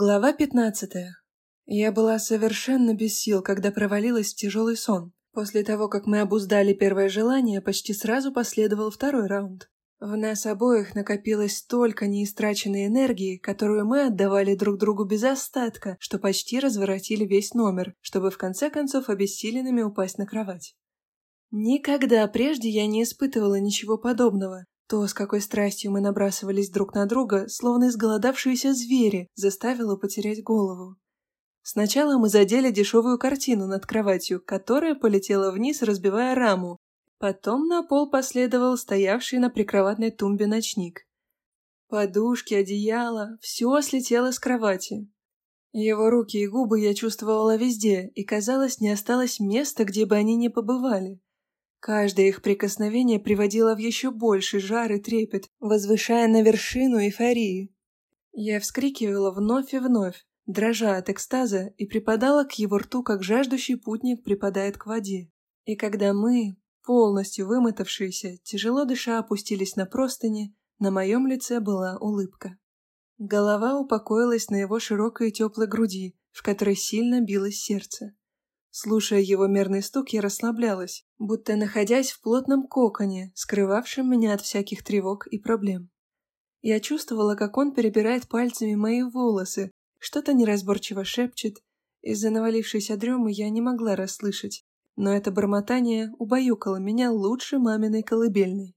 Глава пятнадцатая. Я была совершенно без сил, когда провалилась в тяжелый сон. После того, как мы обуздали первое желание, почти сразу последовал второй раунд. В нас обоих накопилось столько неистраченной энергии, которую мы отдавали друг другу без остатка, что почти разворотили весь номер, чтобы в конце концов обессиленными упасть на кровать. Никогда прежде я не испытывала ничего подобного, то, с какой страстью мы набрасывались друг на друга, словно изголодавшиеся звери, заставило потерять голову. Сначала мы задели дешевую картину над кроватью, которая полетела вниз, разбивая раму. Потом на пол последовал стоявший на прикроватной тумбе ночник. Подушки, одеяло — все слетело с кровати. Его руки и губы я чувствовала везде, и, казалось, не осталось места, где бы они ни побывали. Каждое их прикосновение приводило в еще больший жар и трепет, возвышая на вершину эйфории. Я вскрикивала вновь и вновь, дрожа от экстаза, и припадала к его рту, как жаждущий путник припадает к воде. И когда мы, полностью вымотавшиеся, тяжело дыша опустились на простыни, на моем лице была улыбка. Голова упокоилась на его широкой теплой груди, в которой сильно билось сердце. Слушая его мерный стук, я расслаблялась, будто находясь в плотном коконе, скрывавшем меня от всяких тревог и проблем. Я чувствовала, как он перебирает пальцами мои волосы, что-то неразборчиво шепчет. Из-за навалившейся дремы я не могла расслышать, но это бормотание убаюкало меня лучше маминой колыбельной.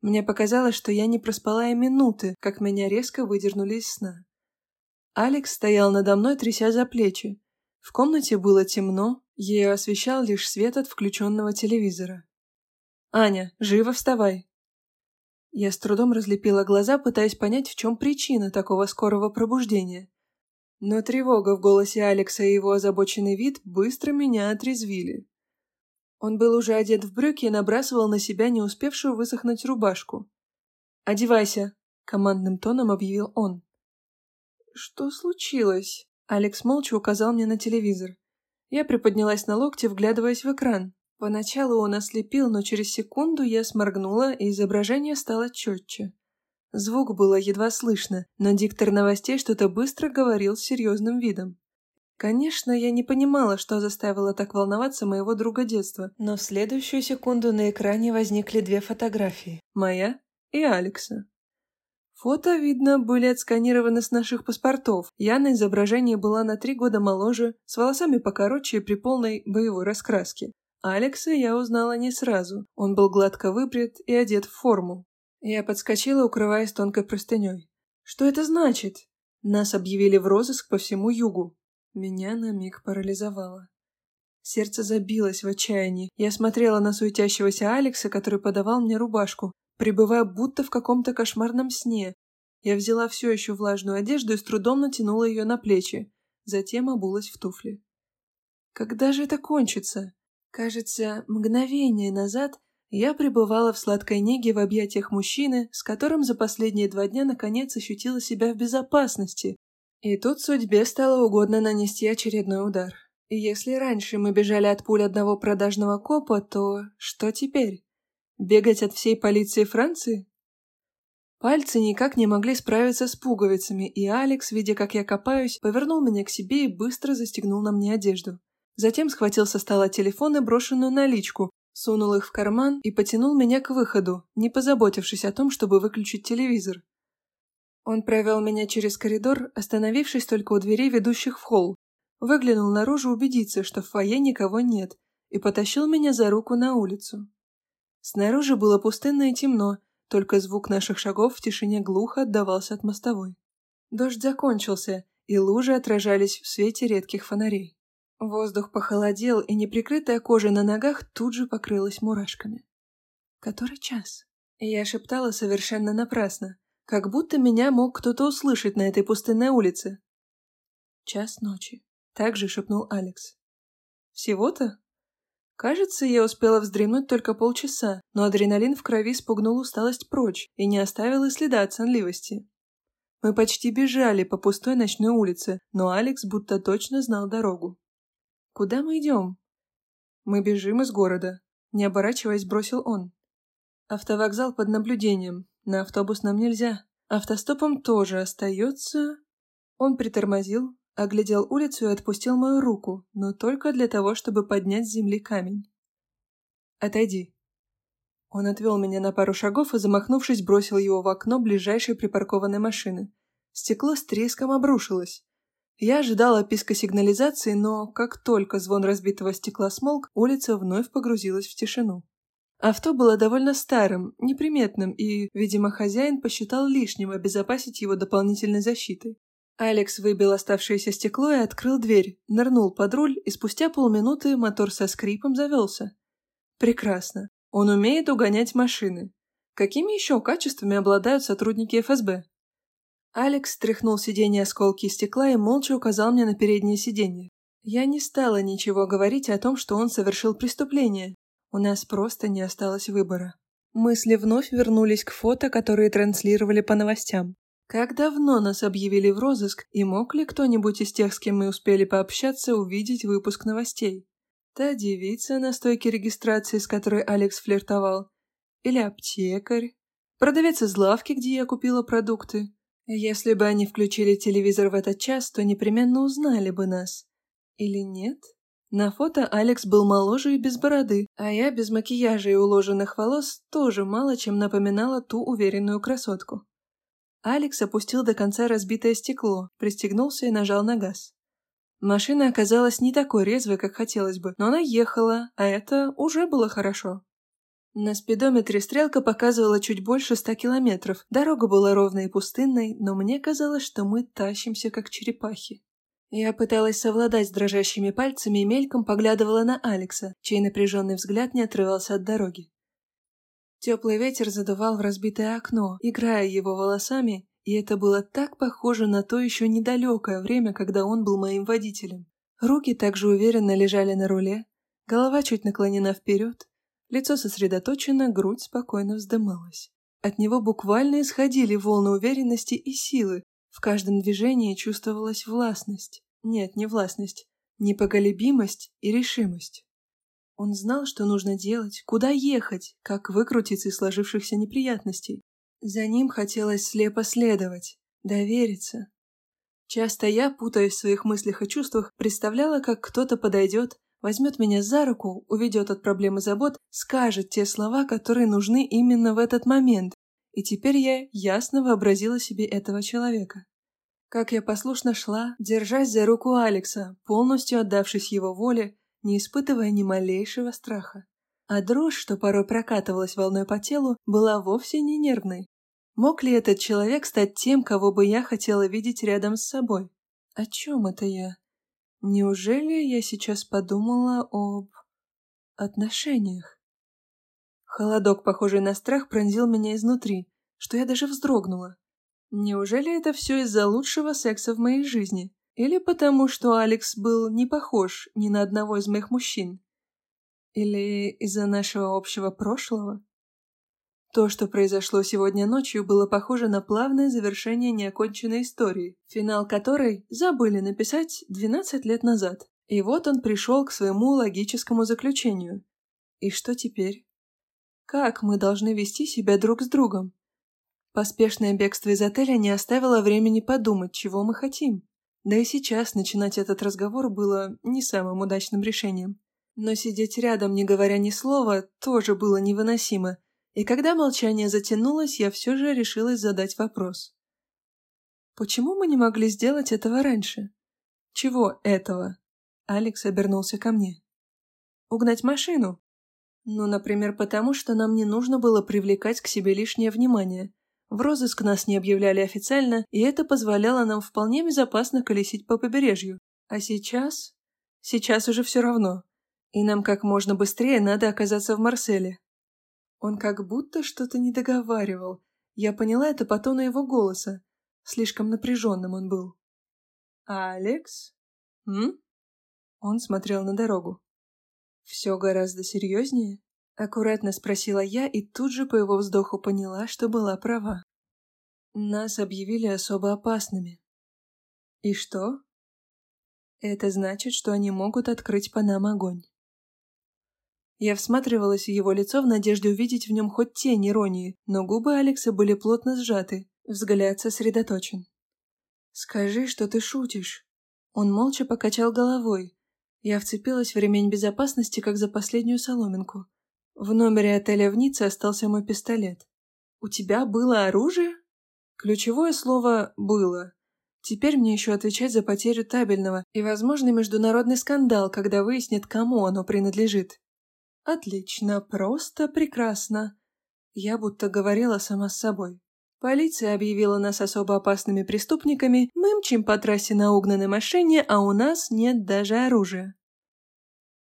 Мне показалось, что я не проспала и минуты, как меня резко выдернули из сна. Алекс стоял надо мной, тряся за плечи, в комнате было темно, ею освещал лишь свет от включенного телевизора. «Аня, живо вставай!» Я с трудом разлепила глаза, пытаясь понять, в чем причина такого скорого пробуждения. Но тревога в голосе Алекса и его озабоченный вид быстро меня отрезвили. Он был уже одет в брюки и набрасывал на себя не успевшую высохнуть рубашку. «Одевайся!» — командным тоном объявил он. «Что случилось?» Алекс молча указал мне на телевизор. Я приподнялась на локте, вглядываясь в экран. Поначалу он ослепил, но через секунду я сморгнула, и изображение стало четче. Звук было едва слышно, но диктор новостей что-то быстро говорил с серьезным видом. Конечно, я не понимала, что заставило так волноваться моего друга детства, но в следующую секунду на экране возникли две фотографии – моя и Алекса. Фото, видно, были отсканированы с наших паспортов. Я на изображении была на три года моложе, с волосами покороче и при полной боевой раскраске. Алекса я узнала не сразу. Он был гладко выбрит и одет в форму. Я подскочила, укрываясь тонкой простыней. «Что это значит?» Нас объявили в розыск по всему югу. Меня на миг парализовало. Сердце забилось в отчаянии. Я смотрела на суетящегося Алекса, который подавал мне рубашку пребывая будто в каком-то кошмарном сне. Я взяла все еще влажную одежду и с трудом натянула ее на плечи, затем обулась в туфли. Когда же это кончится? Кажется, мгновение назад я пребывала в сладкой неге в объятиях мужчины, с которым за последние два дня наконец ощутила себя в безопасности. И тут судьбе стало угодно нанести очередной удар. И если раньше мы бежали от пуль одного продажного копа, то что теперь? Бегать от всей полиции Франции? Пальцы никак не могли справиться с пуговицами, и Алекс, видя, как я копаюсь, повернул меня к себе и быстро застегнул на мне одежду. Затем схватил со стола телефон и брошенную наличку, сунул их в карман и потянул меня к выходу, не позаботившись о том, чтобы выключить телевизор. Он провел меня через коридор, остановившись только у дверей, ведущих в холл. Выглянул наружу убедиться, что в фойе никого нет, и потащил меня за руку на улицу. Снаружи было пустынно и темно, только звук наших шагов в тишине глухо отдавался от мостовой. Дождь закончился, и лужи отражались в свете редких фонарей. Воздух похолодел, и неприкрытая кожа на ногах тут же покрылась мурашками. Который час? Я шептала совершенно напрасно, как будто меня мог кто-то услышать на этой пустынной улице. Час ночи. Так же шепнул Алекс. Всего-то? Кажется, я успела вздремнуть только полчаса, но адреналин в крови спугнул усталость прочь и не оставил и следа от сонливости. Мы почти бежали по пустой ночной улице, но Алекс будто точно знал дорогу. «Куда мы идем?» «Мы бежим из города», — не оборачиваясь, бросил он. «Автовокзал под наблюдением. На автобус нам нельзя. Автостопом тоже остается...» Он притормозил, оглядел улицу и отпустил мою руку, но только для того, чтобы поднять с земли камень. «Отойди». Он отвел меня на пару шагов и, замахнувшись, бросил его в окно ближайшей припаркованной машины. Стекло с треском обрушилось. Я ожидала писка сигнализации, но как только звон разбитого стекла смолк, улица вновь погрузилась в тишину. Авто было довольно старым, неприметным, и, видимо, хозяин посчитал лишним обезопасить его дополнительной защитой. Алекс выбил оставшееся стекло и открыл дверь, нырнул под руль, и спустя полминуты мотор со скрипом завелся. Прекрасно. Он умеет угонять машины. Какими еще качествами обладают сотрудники ФСБ? Алекс стряхнул сиденье осколки стекла и молча указал мне на переднее сиденье. Я не стала ничего говорить о том, что он совершил преступление. У нас просто не осталось выбора. Мысли вновь вернулись к фото, которые транслировали по новостям. Как давно нас объявили в розыск, и мог ли кто-нибудь из тех, с кем мы успели пообщаться, увидеть выпуск новостей? Та девица на стойке регистрации, с которой Алекс флиртовал? Или аптекарь? Продавец из лавки, где я купила продукты? Если бы они включили телевизор в этот час, то непременно узнали бы нас. Или нет? На фото Алекс был моложе и без бороды, а я без макияжа и уложенных волос тоже мало чем напоминала ту уверенную красотку. Алекс опустил до конца разбитое стекло, пристегнулся и нажал на газ. Машина оказалась не такой резвой, как хотелось бы, но она ехала, а это уже было хорошо. На спидометре стрелка показывала чуть больше ста километров. Дорога была ровной и пустынной, но мне казалось, что мы тащимся, как черепахи. Я пыталась совладать с дрожащими пальцами и мельком поглядывала на Алекса, чей напряженный взгляд не отрывался от дороги. Теплый ветер задувал в разбитое окно, играя его волосами, и это было так похоже на то еще недалекое время, когда он был моим водителем. Руки также уверенно лежали на руле, голова чуть наклонена вперед, Лицо сосредоточено, грудь спокойно вздымалась. От него буквально исходили волны уверенности и силы. В каждом движении чувствовалась властность. Нет, не властность. Непоколебимость и решимость. Он знал, что нужно делать, куда ехать, как выкрутиться из сложившихся неприятностей. За ним хотелось слепо следовать, довериться. Часто я, путаясь в своих мыслях и чувствах, представляла, как кто-то подойдет, возьмет меня за руку, уведет от проблем и забот, скажет те слова, которые нужны именно в этот момент. И теперь я ясно вообразила себе этого человека. Как я послушно шла, держась за руку Алекса, полностью отдавшись его воле, не испытывая ни малейшего страха. А дрожь, что порой прокатывалась волной по телу, была вовсе не нервной. Мог ли этот человек стать тем, кого бы я хотела видеть рядом с собой? О чем это я? Неужели я сейчас подумала об... отношениях? Холодок, похожий на страх, пронзил меня изнутри, что я даже вздрогнула. Неужели это все из-за лучшего секса в моей жизни? Или потому, что Алекс был не похож ни на одного из моих мужчин? Или из-за нашего общего прошлого? То, что произошло сегодня ночью, было похоже на плавное завершение неоконченной истории, финал которой забыли написать 12 лет назад. И вот он пришел к своему логическому заключению. И что теперь? Как мы должны вести себя друг с другом? Поспешное бегство из отеля не оставило времени подумать, чего мы хотим. Да и сейчас начинать этот разговор было не самым удачным решением. Но сидеть рядом, не говоря ни слова, тоже было невыносимо – и когда молчание затянулось, я все же решилась задать вопрос. «Почему мы не могли сделать этого раньше?» «Чего этого?» Алекс обернулся ко мне. «Угнать машину?» «Ну, например, потому что нам не нужно было привлекать к себе лишнее внимание. В розыск нас не объявляли официально, и это позволяло нам вполне безопасно колесить по побережью. А сейчас? Сейчас уже все равно. И нам как можно быстрее надо оказаться в Марселе. Он как будто что-то не договаривал. Я поняла это по тону его голоса. Слишком напряженным он был. «Алекс? М?» Он смотрел на дорогу. «Все гораздо серьезнее?» Аккуратно спросила я и тут же по его вздоху поняла, что была права. Нас объявили особо опасными. И что? Это значит, что они могут открыть по нам огонь. Я всматривалась в его лицо в надежде увидеть в нем хоть тень иронии, но губы Алекса были плотно сжаты, взгляд сосредоточен. «Скажи, что ты шутишь». Он молча покачал головой. Я вцепилась в ремень безопасности, как за последнюю соломинку. В номере отеля в Ницце остался мой пистолет. «У тебя было оружие?» Ключевое слово «было». Теперь мне еще отвечать за потерю табельного и возможный международный скандал, когда выяснят, кому оно принадлежит. Отлично, просто прекрасно. Я будто говорила сама с собой. Полиция объявила нас особо опасными преступниками, мы мчим по трассе на угнанной машине, а у нас нет даже оружия.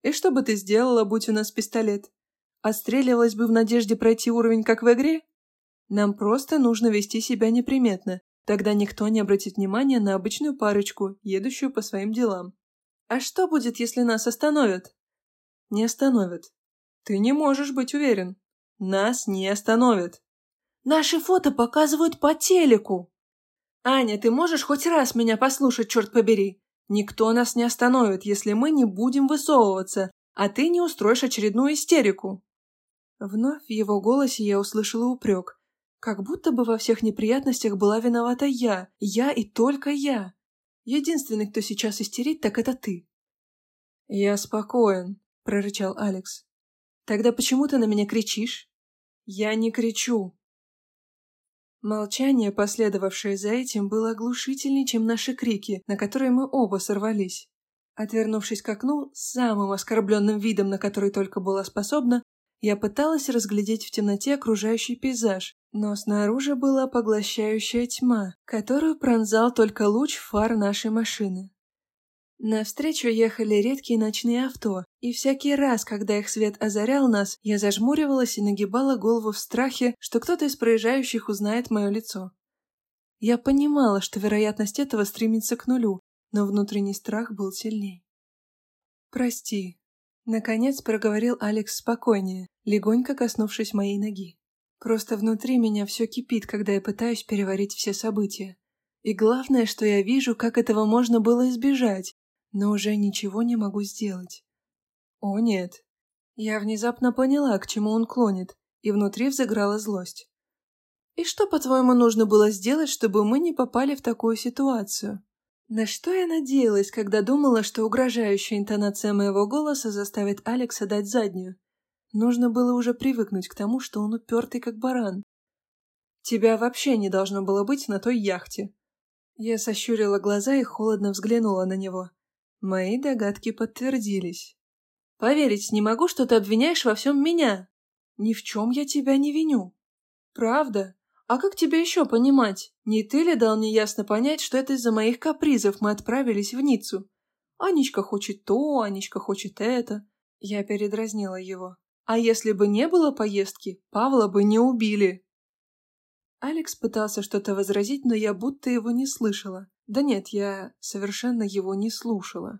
И что бы ты сделала, будь у нас пистолет? Отстреливалась бы в надежде пройти уровень, как в игре? Нам просто нужно вести себя неприметно, тогда никто не обратит внимания на обычную парочку, едущую по своим делам. А что будет, если нас остановят? Не остановят. Ты не можешь быть уверен. Нас не остановят. Наши фото показывают по телеку. Аня, ты можешь хоть раз меня послушать, черт побери? Никто нас не остановит, если мы не будем высовываться, а ты не устроишь очередную истерику. Вновь в его голосе я услышала упрек. Как будто бы во всех неприятностях была виновата я, я и только я. Единственный, кто сейчас истерит, так это ты. «Я спокоен», — прорычал Алекс. «Тогда почему ты на меня кричишь?» «Я не кричу. Молчание, последовавшее за этим, было оглушительнее, чем наши крики, на которые мы оба сорвались. Отвернувшись к окну, самым оскорбленным видом, на который только была способна, я пыталась разглядеть в темноте окружающий пейзаж, но снаружи была поглощающая тьма, которую пронзал только луч фар нашей машины. Навстречу ехали редкие ночные авто, и всякий раз, когда их свет озарял нас, я зажмуривалась и нагибала голову в страхе, что кто-то из проезжающих узнает мое лицо. Я понимала, что вероятность этого стремится к нулю, но внутренний страх был сильней. «Прости», — наконец проговорил Алекс спокойнее, легонько коснувшись моей ноги. «Просто внутри меня все кипит, когда я пытаюсь переварить все события. И главное, что я вижу, как этого можно было избежать, но уже ничего не могу сделать. О нет. Я внезапно поняла, к чему он клонит, и внутри взыграла злость. И что, по-твоему, нужно было сделать, чтобы мы не попали в такую ситуацию? На что я надеялась, когда думала, что угрожающая интонация моего голоса заставит Алекса дать заднюю? Нужно было уже привыкнуть к тому, что он упертый как баран. Тебя вообще не должно было быть на той яхте. Я сощурила глаза и холодно взглянула на него. Мои догадки подтвердились. Поверить не могу, что ты обвиняешь во всем меня. Ни в чем я тебя не виню. Правда? А как тебе еще понимать? Не ты ли дал мне ясно понять, что это из-за моих капризов мы отправились в Ниццу? Анечка хочет то, Анечка хочет это. Я передразнила его. А если бы не было поездки, Павла бы не убили. Алекс пытался что-то возразить, но я будто его не слышала. Да нет, я совершенно его не слушала.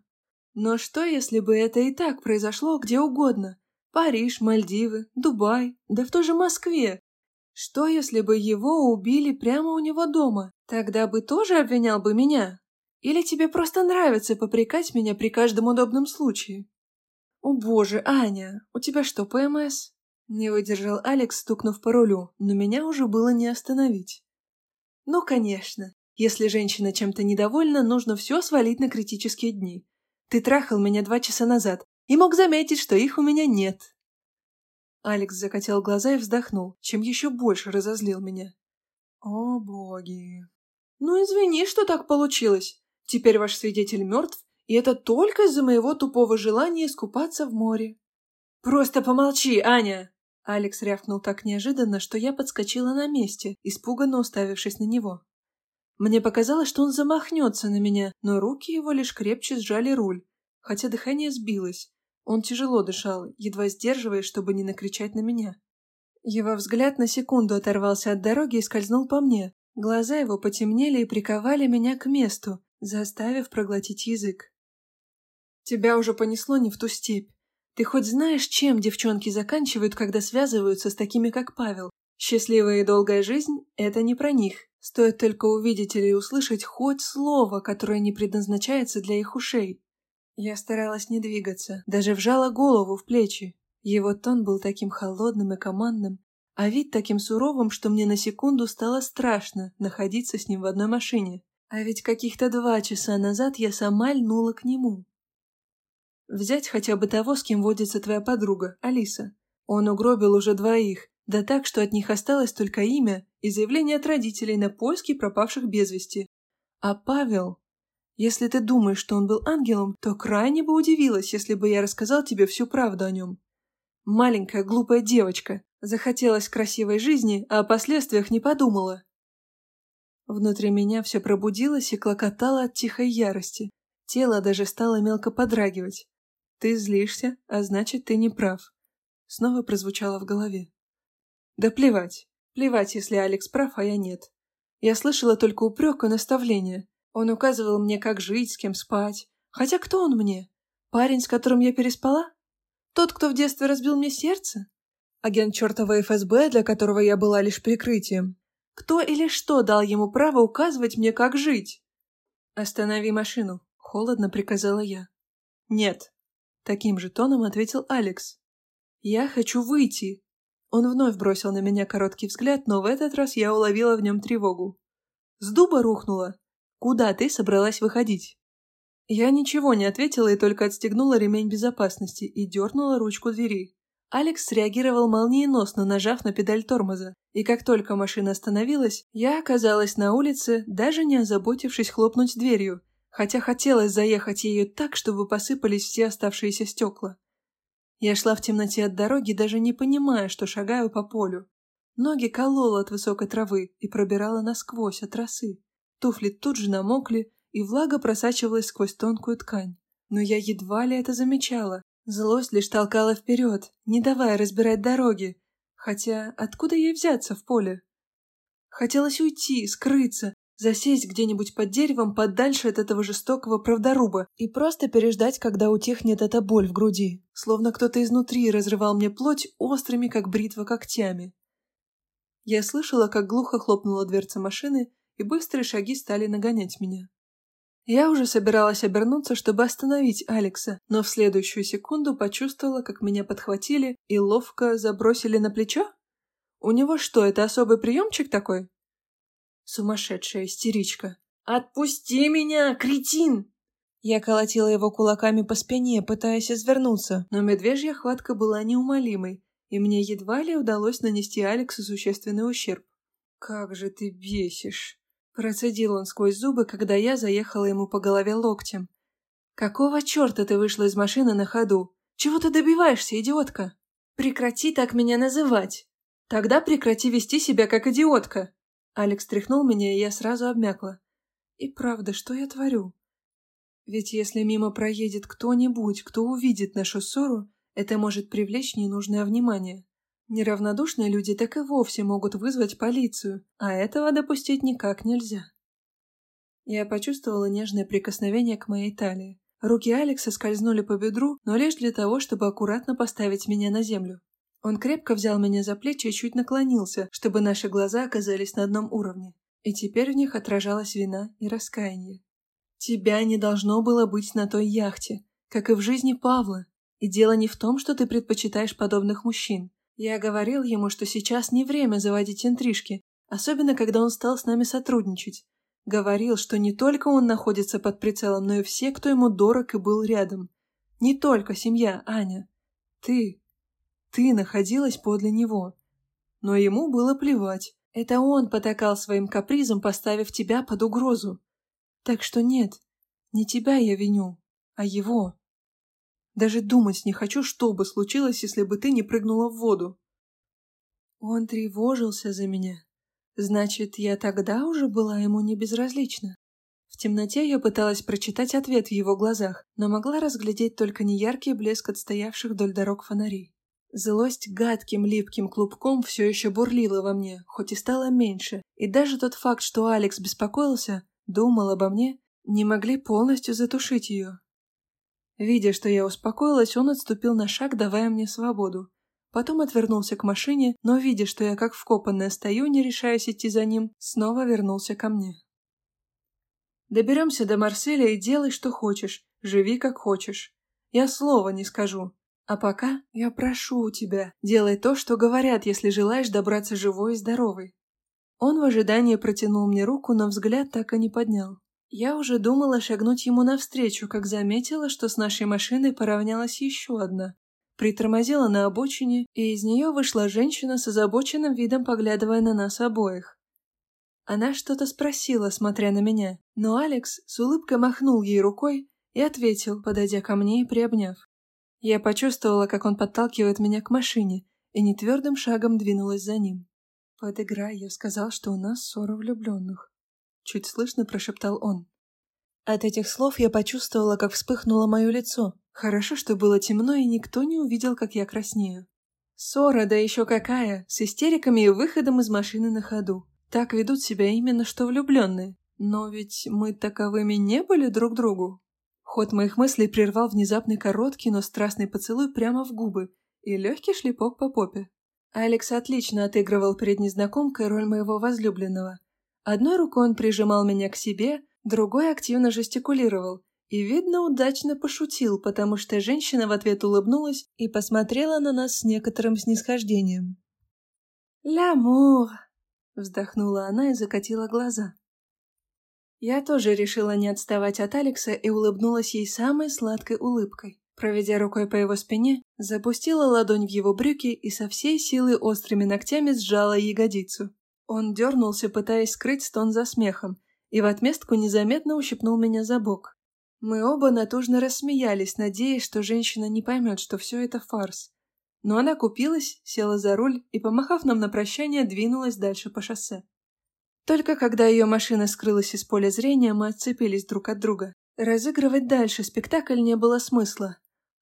Но что, если бы это и так произошло где угодно? Париж, Мальдивы, Дубай, да в той же Москве. Что, если бы его убили прямо у него дома? Тогда бы тоже обвинял бы меня? Или тебе просто нравится попрекать меня при каждом удобном случае? О боже, Аня, у тебя что, ПМС? Не выдержал Алекс, стукнув по рулю, но меня уже было не остановить. Ну, конечно, если женщина чем-то недовольна, нужно все свалить на критические дни. Ты трахал меня два часа назад и мог заметить, что их у меня нет. Алекс закатил глаза и вздохнул, чем еще больше разозлил меня. О, боги. Ну, извини, что так получилось. Теперь ваш свидетель мертв, и это только из-за моего тупого желания искупаться в море. Просто помолчи, Аня! Алекс рявкнул так неожиданно, что я подскочила на месте, испуганно уставившись на него. Мне показалось, что он замахнется на меня, но руки его лишь крепче сжали руль, хотя дыхание сбилось. Он тяжело дышал, едва сдерживаясь, чтобы не накричать на меня. Его взгляд на секунду оторвался от дороги и скользнул по мне. Глаза его потемнели и приковали меня к месту, заставив проглотить язык. «Тебя уже понесло не в ту степь. Ты хоть знаешь, чем девчонки заканчивают, когда связываются с такими, как Павел? Счастливая и долгая жизнь – это не про них. Стоит только увидеть или услышать хоть слово, которое не предназначается для их ушей. Я старалась не двигаться, даже вжала голову в плечи. Его тон был таким холодным и командным, а вид таким суровым, что мне на секунду стало страшно находиться с ним в одной машине. А ведь каких-то два часа назад я сама льнула к нему. Взять хотя бы того, с кем водится твоя подруга, Алиса. Он угробил уже двоих, да так, что от них осталось только имя и заявление от родителей на поиски пропавших без вести. А Павел... Если ты думаешь, что он был ангелом, то крайне бы удивилась, если бы я рассказал тебе всю правду о нем. Маленькая глупая девочка. Захотелось красивой жизни, а о последствиях не подумала. Внутри меня все пробудилось и клокотало от тихой ярости. Тело даже стало мелко подрагивать. «Ты злишься, а значит, ты не прав», — снова прозвучало в голове. «Да плевать. Плевать, если Алекс прав, а я нет. Я слышала только упрек и наставления. Он указывал мне, как жить, с кем спать. Хотя кто он мне? Парень, с которым я переспала? Тот, кто в детстве разбил мне сердце? Агент чертова ФСБ, для которого я была лишь прикрытием. Кто или что дал ему право указывать мне, как жить? «Останови машину», — холодно приказала я. «Нет», — таким же тоном ответил Алекс. «Я хочу выйти». Он вновь бросил на меня короткий взгляд, но в этот раз я уловила в нем тревогу. «С дуба рухнула? Куда ты собралась выходить?» Я ничего не ответила и только отстегнула ремень безопасности и дернула ручку двери. Алекс среагировал молниеносно, нажав на педаль тормоза, и как только машина остановилась, я оказалась на улице, даже не озаботившись хлопнуть дверью, хотя хотелось заехать ею так, чтобы посыпались все оставшиеся стекла. Я шла в темноте от дороги, даже не понимая, что шагаю по полю. Ноги колола от высокой травы и пробирала насквозь от росы. Туфли тут же намокли, и влага просачивалась сквозь тонкую ткань. Но я едва ли это замечала, Злость лишь толкала вперед, не давая разбирать дороги. Хотя откуда ей взяться в поле? Хотелось уйти, скрыться, засесть где-нибудь под деревом подальше от этого жестокого правдоруба и просто переждать, когда утихнет эта боль в груди, словно кто-то изнутри разрывал мне плоть острыми, как бритва, когтями. Я слышала, как глухо хлопнула дверца машины, и быстрые шаги стали нагонять меня. Я уже собиралась обернуться, чтобы остановить Алекса, но в следующую секунду почувствовала, как меня подхватили и ловко забросили на плечо. У него что, это особый приемчик такой? Сумасшедшая истеричка. «Отпусти меня, кретин!» Я колотила его кулаками по спине, пытаясь извернуться, но медвежья хватка была неумолимой, и мне едва ли удалось нанести Алексу существенный ущерб. «Как же ты бесишь!» Процедил он сквозь зубы, когда я заехала ему по голове локтем. «Какого черта ты вышла из машины на ходу? Чего ты добиваешься, идиотка? Прекрати так меня называть. Тогда прекрати вести себя как идиотка». Алекс тряхнул меня, и я сразу обмякла. И правда, что я творю? Ведь если мимо проедет кто-нибудь, кто увидит нашу ссору, это может привлечь ненужное внимание. Неравнодушные люди так и вовсе могут вызвать полицию, а этого допустить никак нельзя. Я почувствовала нежное прикосновение к моей талии. Руки Алекса скользнули по бедру, но лишь для того, чтобы аккуратно поставить меня на землю. Он крепко взял меня за плечи и чуть наклонился, чтобы наши глаза оказались на одном уровне. И теперь в них отражалась вина и раскаяние. «Тебя не должно было быть на той яхте, как и в жизни Павла. И дело не в том, что ты предпочитаешь подобных мужчин. Я говорил ему, что сейчас не время заводить интрижки, особенно когда он стал с нами сотрудничать. Говорил, что не только он находится под прицелом, но и все, кто ему дорог и был рядом. Не только семья, Аня. Ты. Ты находилась подле него. Но ему было плевать. Это он потакал своим капризом, поставив тебя под угрозу. Так что нет, не тебя я виню, а его. Даже думать не хочу, что бы случилось, если бы ты не прыгнула в воду. Он тревожился за меня. Значит, я тогда уже была ему не безразлична. В темноте я пыталась прочитать ответ в его глазах, но могла разглядеть только неяркий блеск отстоявших вдоль дорог фонарей. Злость гадким липким клубком все еще бурлила во мне, хоть и стала меньше, и даже тот факт, что Алекс беспокоился, думал обо мне, не могли полностью затушить ее. Видя, что я успокоилась, он отступил на шаг, давая мне свободу. Потом отвернулся к машине, но, видя, что я как вкопанная стою, не решаясь идти за ним, снова вернулся ко мне. «Доберемся до Марселя и делай, что хочешь, живи, как хочешь. Я слова не скажу. А пока я прошу у тебя, делай то, что говорят, если желаешь добраться живой и здоровой. Он в ожидании протянул мне руку, но взгляд так и не поднял. Я уже думала шагнуть ему навстречу, как заметила, что с нашей машиной поравнялась еще одна. Притормозила на обочине, и из нее вышла женщина с озабоченным видом, поглядывая на нас обоих. Она что-то спросила, смотря на меня, но Алекс с улыбкой махнул ей рукой и ответил, подойдя ко мне и приобняв. Я почувствовала, как он подталкивает меня к машине, и нетвердым шагом двинулась за ним. «Подыграй, я сказал, что у нас ссора влюбленных», — чуть слышно прошептал он. От этих слов я почувствовала, как вспыхнуло мое лицо. Хорошо, что было темно, и никто не увидел, как я краснею. Ссора, да еще какая, с истериками и выходом из машины на ходу. Так ведут себя именно что влюбленные. Но ведь мы таковыми не были друг другу. Ход моих мыслей прервал внезапный короткий, но страстный поцелуй прямо в губы и легкий шлепок по попе. Алекс отлично отыгрывал перед незнакомкой роль моего возлюбленного. Одной рукой он прижимал меня к себе, другой активно жестикулировал и, видно, удачно пошутил, потому что женщина в ответ улыбнулась и посмотрела на нас с некоторым снисхождением. «Лямур!» Вздохнула она и закатила глаза. Я тоже решила не отставать от Алекса и улыбнулась ей самой сладкой улыбкой. Проведя рукой по его спине, запустила ладонь в его брюки и со всей силы острыми ногтями сжала ягодицу. Он дернулся, пытаясь скрыть стон за смехом, и в отместку незаметно ущипнул меня за бок. Мы оба натужно рассмеялись, надеясь, что женщина не поймет, что все это фарс. Но она купилась, села за руль и, помахав нам на прощание, двинулась дальше по шоссе. Только когда ее машина скрылась из поля зрения, мы отцепились друг от друга. Разыгрывать дальше спектакль не было смысла.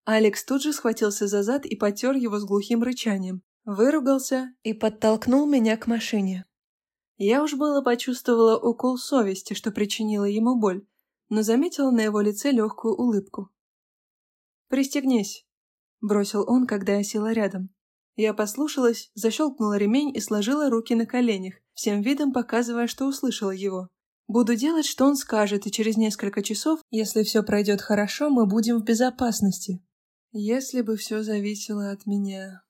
Алекс тут же схватился за зад и потер его с глухим рычанием, выругался и подтолкнул меня к машине. Я уж было почувствовала укол совести, что причинила ему боль, но заметила на его лице легкую улыбку. «Пристегнись», бросил он, когда я села рядом. Я послушалась, защелкнула ремень и сложила руки на коленях, всем видом показывая, что услышала его. Буду делать, что он скажет, и через несколько часов, если все пройдет хорошо, мы будем в безопасности. Если бы все зависело от меня.